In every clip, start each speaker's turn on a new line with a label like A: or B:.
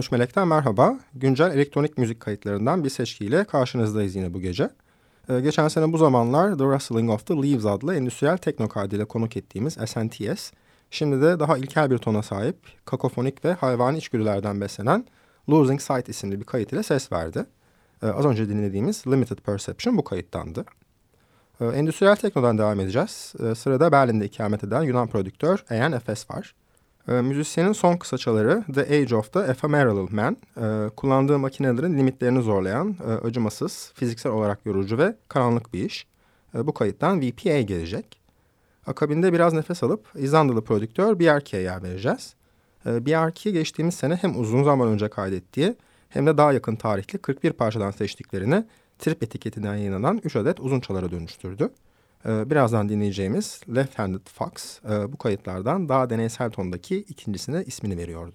A: 13 Melek'ten merhaba. Güncel elektronik müzik kayıtlarından bir seçkiyle karşınızdayız yine bu gece. Ee, geçen sene bu zamanlar The Rustling of the Leaves adlı endüstriyel tekno kaydıyla konuk ettiğimiz SNTS, şimdi de daha ilkel bir tona sahip, kakofonik ve hayvani içgüdülerden beslenen Losing Sight isimli bir kayıt ile ses verdi. Ee, az önce dinlediğimiz Limited Perception bu kayıttandı. Ee, endüstriyel teknodan devam edeceğiz. Ee, sırada Berlin'de ikamet eden Yunan prodüktör Eyan Efes var. E, müzisyenin son kısaçaları The Age of the Ephemeral Man, e, kullandığı makinelerin limitlerini zorlayan, e, acımasız, fiziksel olarak yorucu ve karanlık bir iş. E, bu kayıttan VPA gelecek. Akabinde biraz nefes alıp İzlandalı prodüktör Bjarke'ye yer vereceğiz. E, Bjarke geçtiğimiz sene hem uzun zaman önce kaydettiği hem de daha yakın tarihli 41 parçadan seçtiklerini Trip etiketinden yayınlanan 3 adet uzun çalara dönüştürdü. Ee, birazdan dinleyeceğimiz Left Handed Fox e, bu kayıtlardan daha deneysel tondaki ikincisine ismini veriyordu.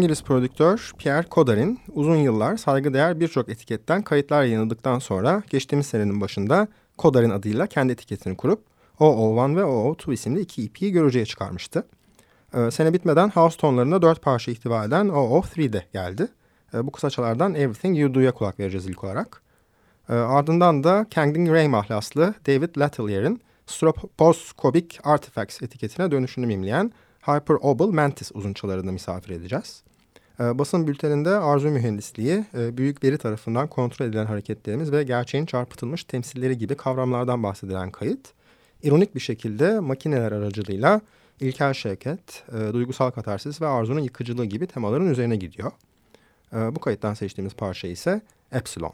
A: İngiliz prodüktör Pierre Codarin uzun yıllar saygıdeğer birçok etiketten kayıtlar yayınladıktan sonra geçtiğimiz senenin başında Codarin adıyla kendi etiketini kurup OO1 ve OO2 isimli iki EP'yi görücüye çıkarmıştı. Ee, sene bitmeden House tonlarında dört parça ihtiva eden OO3 de geldi. Ee, bu kısaçalardan Everything You Do'ya kulak vereceğiz ilk olarak. Ee, ardından da Kangding Ray mahlaslı David Letelier'in Stroposcopic Artifacts etiketine dönüşünü mimleyen Hyper Obel Mantis uzunçalarını misafir edeceğiz. Ee, basın bülteninde arzu mühendisliği, e, büyük veri tarafından kontrol edilen hareketlerimiz ve gerçeğin çarpıtılmış temsilleri gibi kavramlardan bahsedilen kayıt, ironik bir şekilde makineler aracılığıyla ilkel şevket, e, duygusal katarsis ve arzunun yıkıcılığı gibi temaların üzerine gidiyor. E, bu kayıttan seçtiğimiz parça ise Epsilon.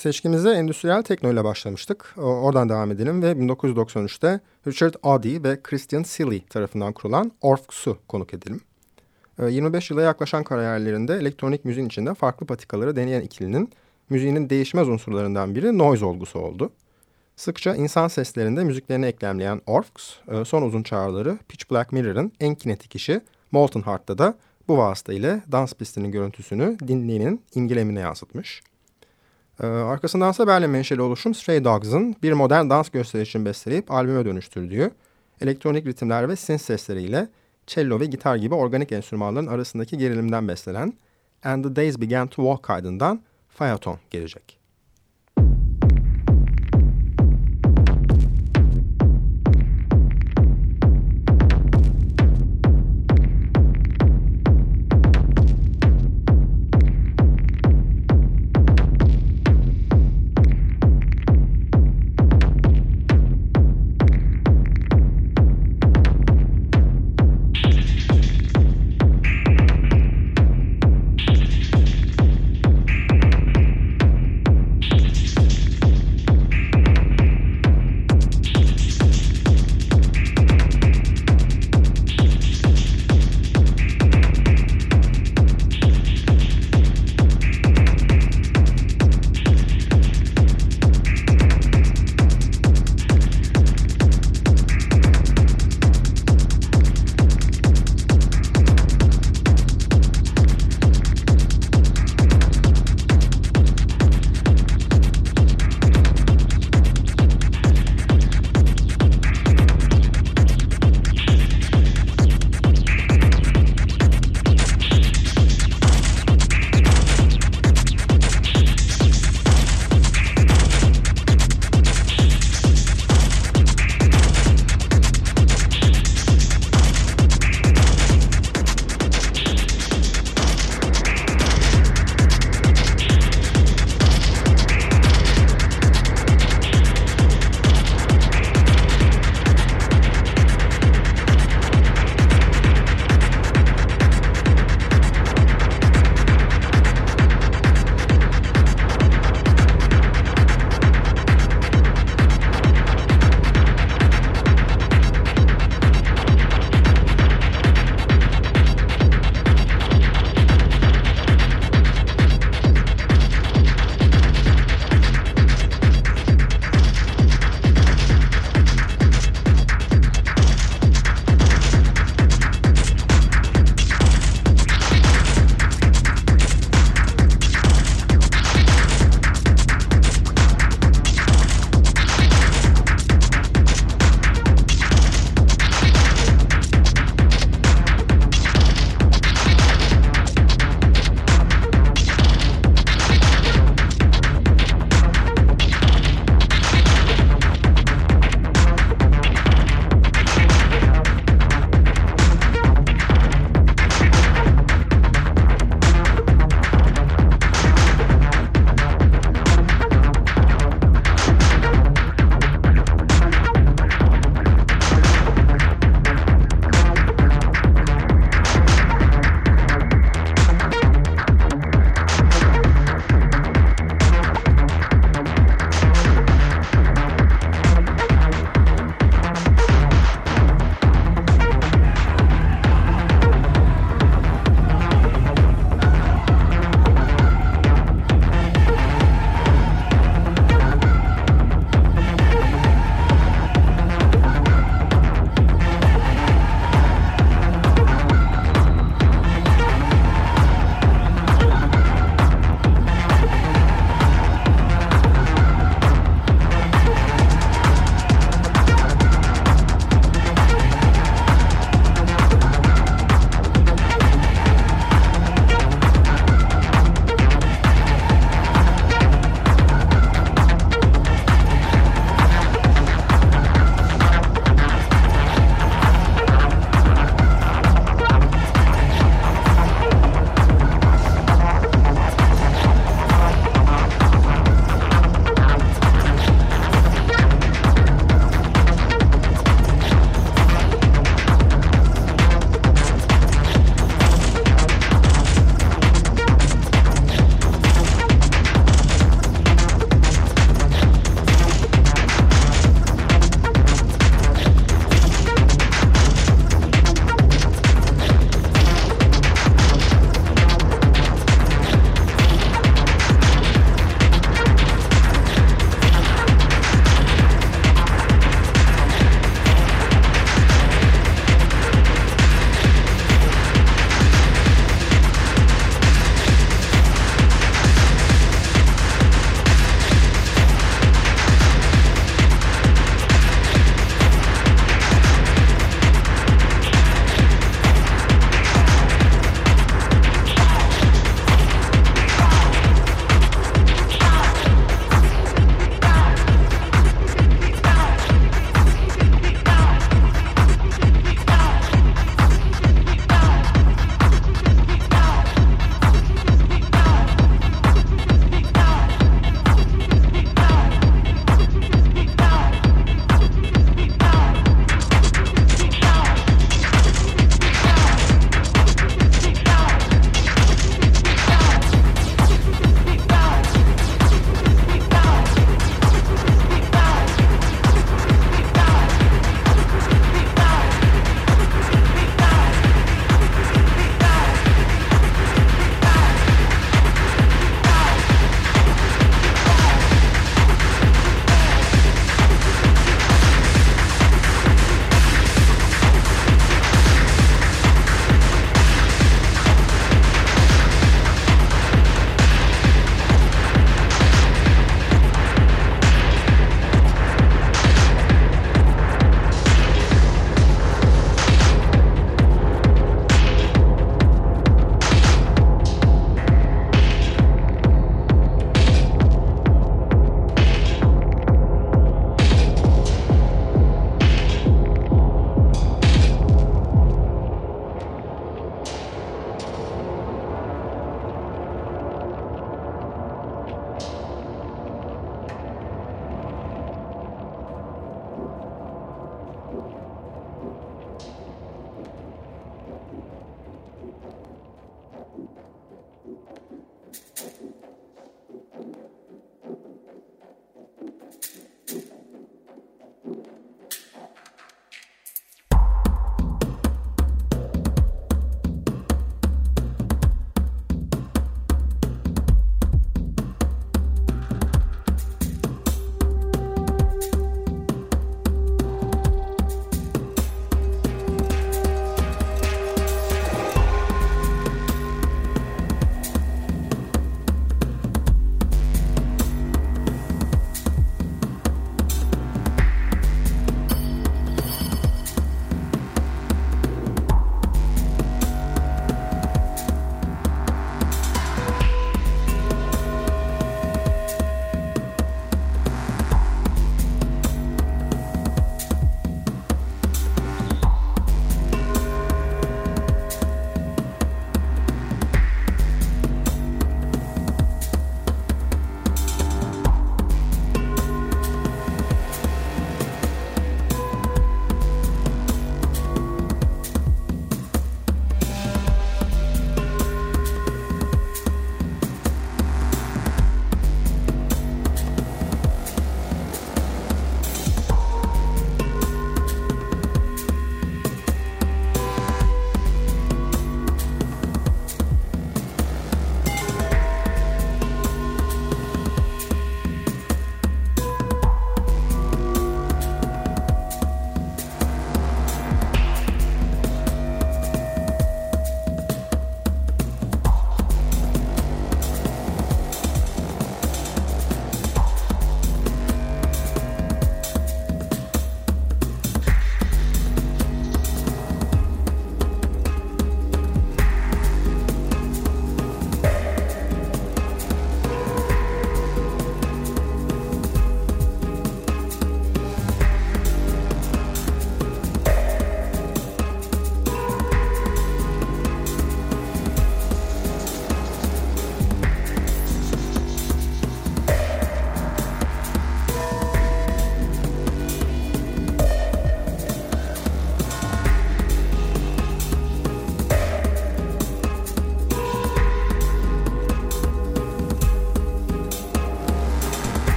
A: Seçkimize endüstriyel tekno başlamıştık. Oradan devam edelim ve 1993'te Richard Audi ve Christian Silly tarafından kurulan Orfx'u konuk edelim. 25 yıla yaklaşan kariyerlerinde elektronik müziğin içinde farklı patikaları deneyen ikilinin müziğinin değişmez unsurlarından biri noise olgusu oldu. Sıkça insan seslerinde müziklerini eklemleyen Orfx, e, son uzun çağrıları Pitch Black Mirror'ın en kinetik işi Molten Heart'ta da bu vasıta ile dans pistinin görüntüsünü dinleyenin imgelemine yansıtmış. Ee, arkasından ise Berlin menşeli oluşum Stray Dogs'ın bir modern dans gösterişini besteleyip albüme dönüştürdüğü elektronik ritimler ve synth sesleriyle cello ve gitar gibi organik enstrümanların arasındaki gerilimden beslenen And the Days Began to Walk kaydından Phaeton gelecek.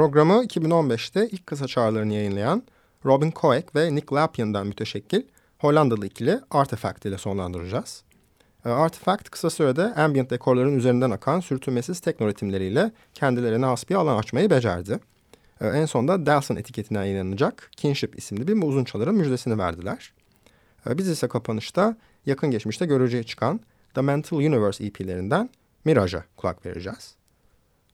A: Programı 2015'te ilk kısa çağrılarını yayınlayan Robin Koek ve Nick Lapian'dan müteşekkil Hollandalı ikili Artifact ile sonlandıracağız. E, Artifact kısa sürede ambient dekorların üzerinden akan sürtünmesiz tekno ritimleriyle kendilerine has bir alan açmayı becerdi. E, en sonunda Delson etiketinden yayınlanacak Kinship isimli bir uzun çaların müjdesini verdiler. E, biz ise kapanışta yakın geçmişte göreceği çıkan The Mental Universe EP'lerinden Mirage'a kulak vereceğiz.